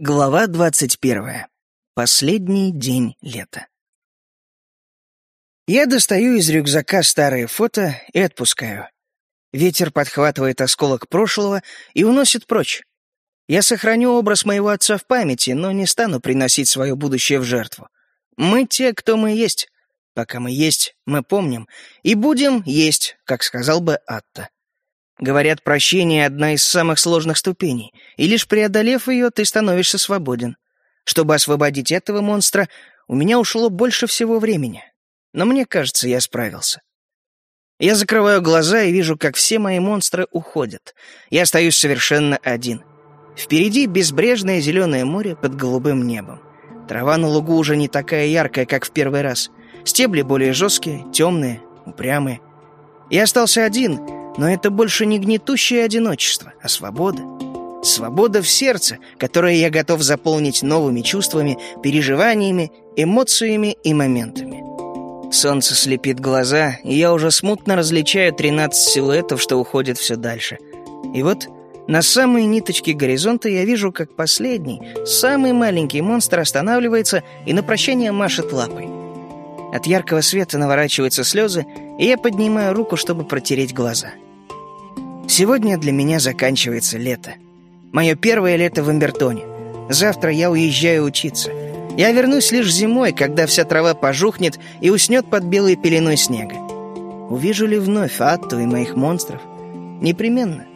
Глава двадцать первая. Последний день лета. Я достаю из рюкзака старые фото и отпускаю. Ветер подхватывает осколок прошлого и уносит прочь. Я сохраню образ моего отца в памяти, но не стану приносить свое будущее в жертву. Мы те, кто мы есть. Пока мы есть, мы помним. И будем есть, как сказал бы Атта. Говорят, прощение — одна из самых сложных ступеней, и лишь преодолев ее, ты становишься свободен. Чтобы освободить этого монстра, у меня ушло больше всего времени. Но мне кажется, я справился. Я закрываю глаза и вижу, как все мои монстры уходят. Я остаюсь совершенно один. Впереди безбрежное зеленое море под голубым небом. Трава на лугу уже не такая яркая, как в первый раз. Стебли более жесткие, темные, упрямые. Я остался один — но это больше не гнетущее одиночество, а свобода. Свобода в сердце, которое я готов заполнить новыми чувствами, переживаниями, эмоциями и моментами. Солнце слепит глаза, и я уже смутно различаю 13 силуэтов, что уходят все дальше. И вот на самой ниточке горизонта я вижу, как последний, самый маленький монстр останавливается и на прощание машет лапой. От яркого света наворачиваются слезы, и я поднимаю руку, чтобы протереть глаза. Сегодня для меня заканчивается лето. Мое первое лето в Эмбертоне. Завтра я уезжаю учиться. Я вернусь лишь зимой, когда вся трава пожухнет и уснет под белой пеленой снега. Увижу ли вновь Атту и моих монстров? Непременно.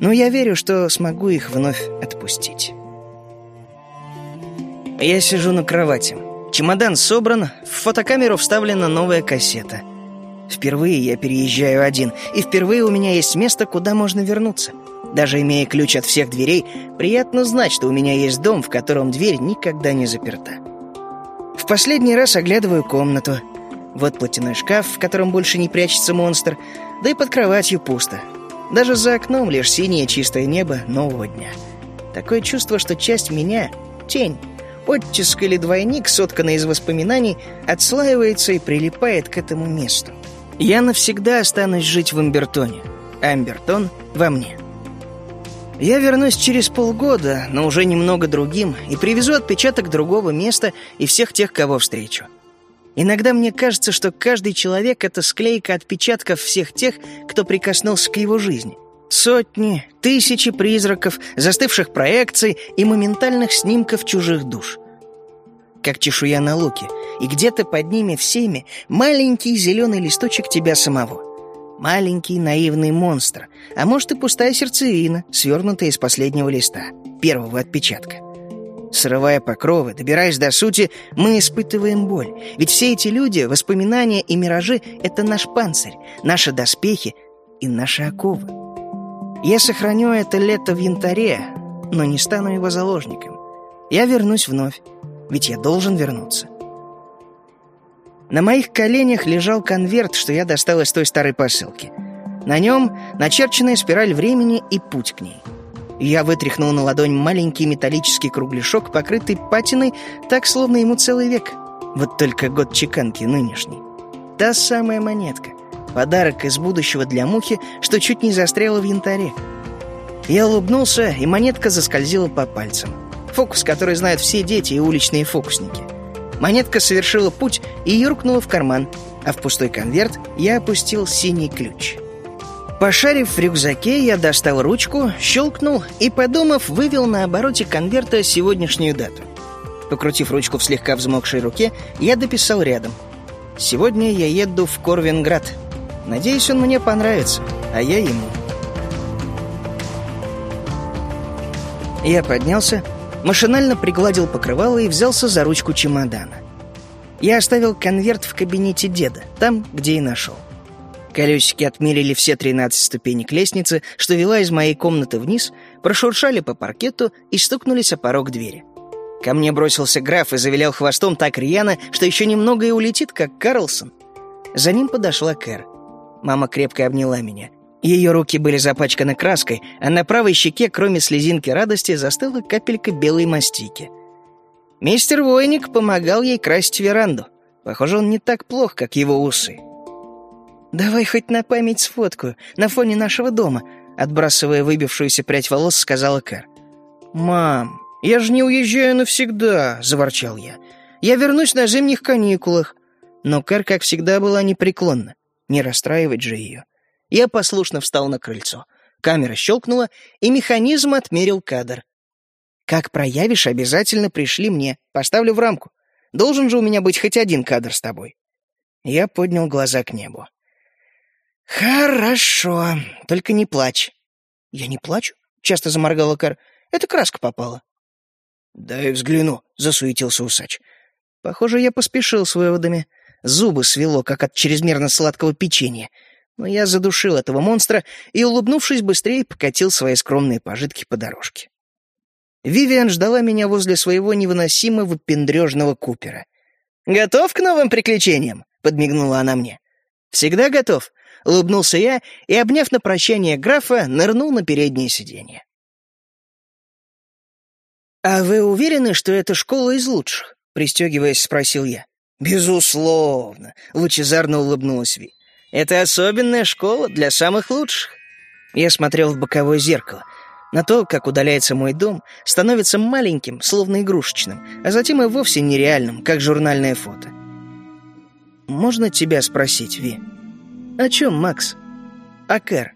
Но я верю, что смогу их вновь отпустить. Я сижу на кровати. Чемодан собран, в фотокамеру вставлена новая кассета. Впервые я переезжаю один, и впервые у меня есть место, куда можно вернуться. Даже имея ключ от всех дверей, приятно знать, что у меня есть дом, в котором дверь никогда не заперта. В последний раз оглядываю комнату. Вот платяной шкаф, в котором больше не прячется монстр, да и под кроватью пусто. Даже за окном лишь синее чистое небо нового дня. Такое чувство, что часть меня — тень, оттиск или двойник, сотканный из воспоминаний, отслаивается и прилипает к этому месту. Я навсегда останусь жить в Амбертоне. Амбертон во мне. Я вернусь через полгода, но уже немного другим, и привезу отпечаток другого места и всех тех, кого встречу. Иногда мне кажется, что каждый человек — это склейка отпечатков всех тех, кто прикоснулся к его жизни. Сотни, тысячи призраков, застывших проекций и моментальных снимков чужих душ — как чешуя на луке, и где-то под ними всеми маленький зеленый листочек тебя самого. Маленький наивный монстр, а может и пустая сердцевина, свернутая из последнего листа, первого отпечатка. Срывая покровы, добираясь до сути, мы испытываем боль. Ведь все эти люди, воспоминания и миражи — это наш панцирь, наши доспехи и наши оковы. Я сохраню это лето в янтаре, но не стану его заложником. Я вернусь вновь, ведь я должен вернуться. На моих коленях лежал конверт, что я достал из той старой посылки. На нем начерченная спираль времени и путь к ней. Я вытряхнул на ладонь маленький металлический кругляшок, покрытый патиной, так, словно ему целый век. Вот только год чеканки нынешний. Та самая монетка. Подарок из будущего для мухи, что чуть не застряла в янтаре. Я улыбнулся, и монетка заскользила по пальцам. Фокус, который знают все дети и уличные фокусники. Монетка совершила путь и юркнула в карман, а в пустой конверт я опустил синий ключ. Пошарив в рюкзаке, я достал ручку, щелкнул и, подумав, вывел на обороте конверта сегодняшнюю дату. Покрутив ручку в слегка взмокшей руке, я дописал рядом. «Сегодня я еду в Корвинград. Надеюсь, он мне понравится, а я ему». Я поднялся, Машинально пригладил покрывало и взялся за ручку чемодана. Я оставил конверт в кабинете деда, там, где и нашел. Колесики отмерили все 13 ступенек лестницы, что вела из моей комнаты вниз, прошуршали по паркету и стукнулись о порог двери. Ко мне бросился граф и завилял хвостом так рьяно, что еще немного и улетит, как Карлсон. За ним подошла Кэр. Мама крепко обняла меня. Ее руки были запачканы краской, а на правой щеке, кроме слезинки радости, застыла капелька белой мастики. Мистер Войник помогал ей красить веранду. Похоже, он не так плох, как его усы. «Давай хоть на память сфоткаю, на фоне нашего дома», отбрасывая выбившуюся прядь волос, сказала Кэр. «Мам, «Я же не уезжаю навсегда», — заворчал я. «Я вернусь на зимних каникулах». Но Кэр, как всегда, была непреклонна. Не расстраивать же ее. Я послушно встал на крыльцо. Камера щелкнула, и механизм отмерил кадр. «Как проявишь, обязательно пришли мне. Поставлю в рамку. Должен же у меня быть хоть один кадр с тобой». Я поднял глаза к небу. «Хорошо, только не плачь». «Я не плачу?» — часто заморгала Кар. «Это краска попала». «Дай взгляну», — засуетился усач. Похоже, я поспешил с выводами. Зубы свело, как от чрезмерно сладкого печенья. Но я задушил этого монстра и, улыбнувшись быстрее, покатил свои скромные пожитки по дорожке. Вивиан ждала меня возле своего невыносимого пендрежного купера. «Готов к новым приключениям?» — подмигнула она мне. «Всегда готов», — улыбнулся я и, обняв на прощание графа, нырнул на переднее сиденье. «А вы уверены, что это школа из лучших?» — пристегиваясь, спросил я. «Безусловно», — лучезарно улыбнулась Ви. «Это особенная школа для самых лучших». Я смотрел в боковое зеркало. На то, как удаляется мой дом, становится маленьким, словно игрушечным, а затем и вовсе нереальным, как журнальное фото. «Можно тебя спросить, Ви?» «О чем, Макс?» «О Кэр.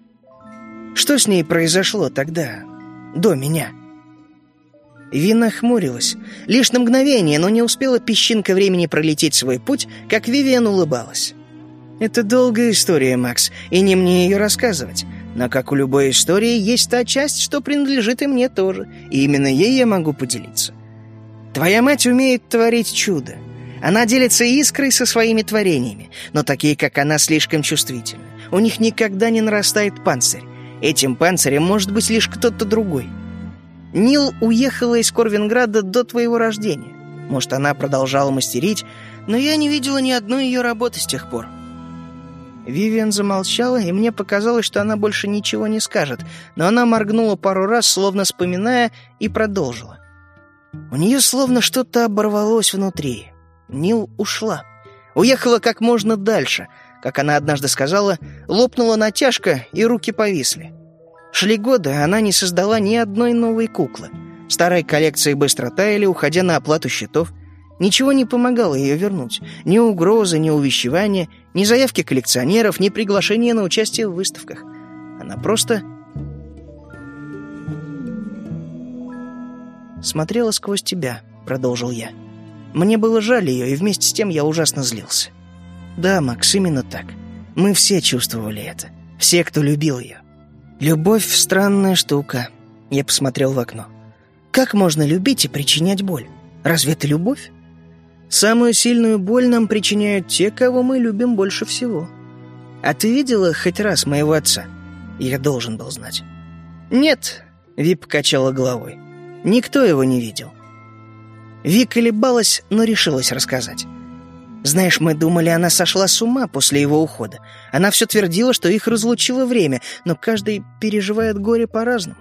Что с ней произошло тогда, до меня?» Вина хмурилась. Лишь на мгновение, но не успела песчинка времени пролететь свой путь, как Вивиан улыбалась. «Это долгая история, Макс, и не мне ее рассказывать. Но, как у любой истории, есть та часть, что принадлежит и мне тоже, и именно ей я могу поделиться. Твоя мать умеет творить чудо. Она делится искрой со своими творениями, но такие, как она, слишком чувствительны. У них никогда не нарастает панцирь. Этим панцирем может быть лишь кто-то другой». Нил уехала из Корвинграда до твоего рождения. Может, она продолжала мастерить, но я не видела ни одной ее работы с тех пор». Вивиан замолчала, и мне показалось, что она больше ничего не скажет, но она моргнула пару раз, словно вспоминая, и продолжила. У нее словно что-то оборвалось внутри. Нил ушла. Уехала как можно дальше. Как она однажды сказала, лопнула натяжка, и руки повисли. Шли годы, а она не создала ни одной новой куклы. Старые коллекции быстро таяли, уходя на оплату счетов. Ничего не помогало ее вернуть. Ни угрозы, ни увещевания, ни заявки коллекционеров, ни приглашения на участие в выставках. Она просто... «Смотрела сквозь тебя», — продолжил я. Мне было жаль ее, и вместе с тем я ужасно злился. Да, Макс, именно так. Мы все чувствовали это. Все, кто любил ее. Любовь — странная штука. Я посмотрел в окно. Как можно любить и причинять боль? Разве это любовь? Самую сильную боль нам причиняют те, кого мы любим больше всего. А ты видела хоть раз моего отца? Я должен был знать. Нет, Ви покачала головой. Никто его не видел. Ви колебалась, но решилась рассказать. Знаешь, мы думали, она сошла с ума после его ухода. Она все твердила, что их разлучило время, но каждый переживает горе по-разному.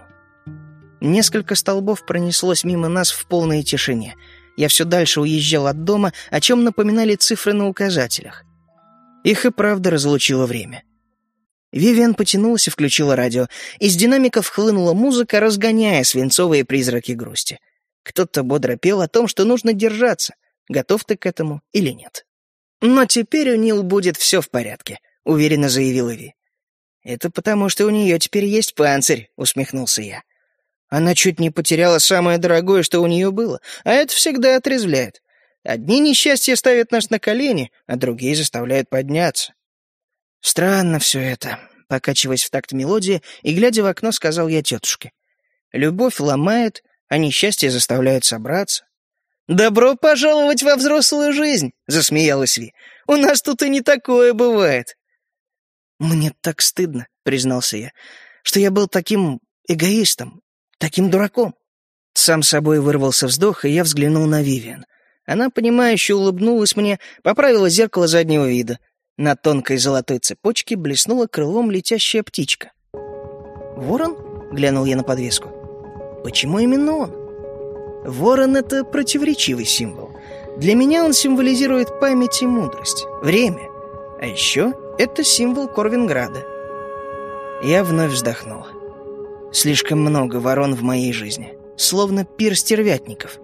Несколько столбов пронеслось мимо нас в полной тишине. Я все дальше уезжал от дома, о чем напоминали цифры на указателях. Их и правда разлучило время. Вивиан потянулась и включила радио. Из динамиков хлынула музыка, разгоняя свинцовые призраки грусти. Кто-то бодро пел о том, что нужно держаться. Готов ты к этому или нет? «Но теперь у Нил будет все в порядке», — уверенно заявил Иви. «Это потому, что у нее теперь есть панцирь», — усмехнулся я. «Она чуть не потеряла самое дорогое, что у нее было, а это всегда отрезвляет. Одни несчастья ставят нас на колени, а другие заставляют подняться». «Странно все это», — покачиваясь в такт мелодии и глядя в окно, сказал я тетушке. «Любовь ломает, а несчастье заставляет собраться. «Добро пожаловать во взрослую жизнь!» — засмеялась Ви. «У нас тут и не такое бывает!» «Мне так стыдно», — признался я, «что я был таким эгоистом, таким дураком». Сам собой вырвался вздох, и я взглянул на Вивиан. Она, понимающе улыбнулась мне, поправила зеркало заднего вида. На тонкой золотой цепочке блеснула крылом летящая птичка. «Ворон?» — глянул я на подвеску. «Почему именно он?» Ворон — это противоречивый символ. Для меня он символизирует память и мудрость, время. А еще это символ Корвинграда. Я вновь вздохнула. Слишком много ворон в моей жизни. словно пир стервятников.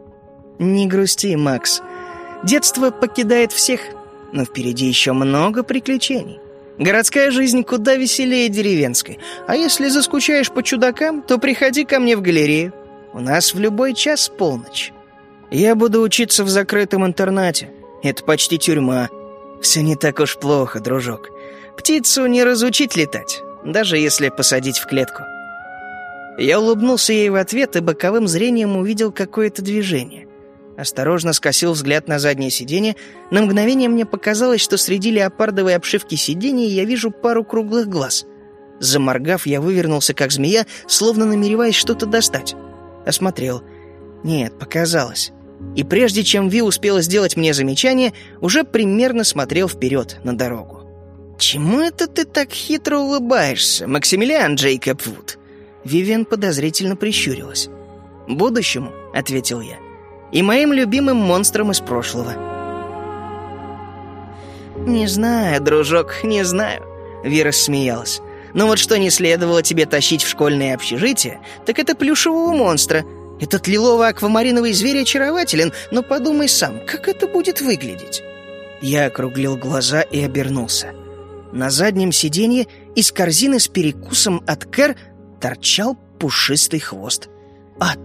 Не грусти, Макс. Детство покидает всех, но впереди еще много приключений. Городская жизнь куда веселее деревенской. А если заскучаешь по чудакам, то приходи ко мне в галерею. У нас в любой час полночь. Я буду учиться в закрытом интернате. Это почти тюрьма. Все не так уж плохо, дружок. Птицу не разучить летать, даже если посадить в клетку. Я улыбнулся ей в ответ и боковым зрением увидел какое-то движение. Осторожно скосил взгляд на заднее сиденье. На мгновение мне показалось, что среди леопардовой обшивки сидений я вижу пару круглых глаз. Заморгав, я вывернулся, как змея, словно намереваясь что-то достать. Осмотрел. Нет, показалось. И прежде чем Ви успела сделать мне замечание, уже примерно смотрел вперед на дорогу. «Чему это ты так хитро улыбаешься, Максимилиан Джейкоб Вуд?» Вивен подозрительно прищурилась. «Будущему», — ответил я и моим любимым монстром из прошлого. «Не знаю, дружок, не знаю», — Вера смеялась. «Но вот что не следовало тебе тащить в школьное общежитие, так это плюшевого монстра. Этот лилово-аквамариновый зверь очарователен, но подумай сам, как это будет выглядеть?» Я округлил глаза и обернулся. На заднем сиденье из корзины с перекусом от Кэр торчал пушистый хвост. А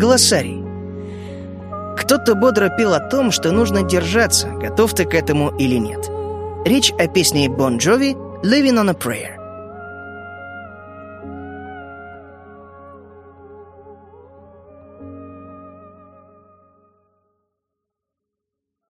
Глоссарий. Кто-то бодро пил о том, что нужно держаться, готов ты к этому или нет. Речь о песне Бон Джови «Living on a Prayer».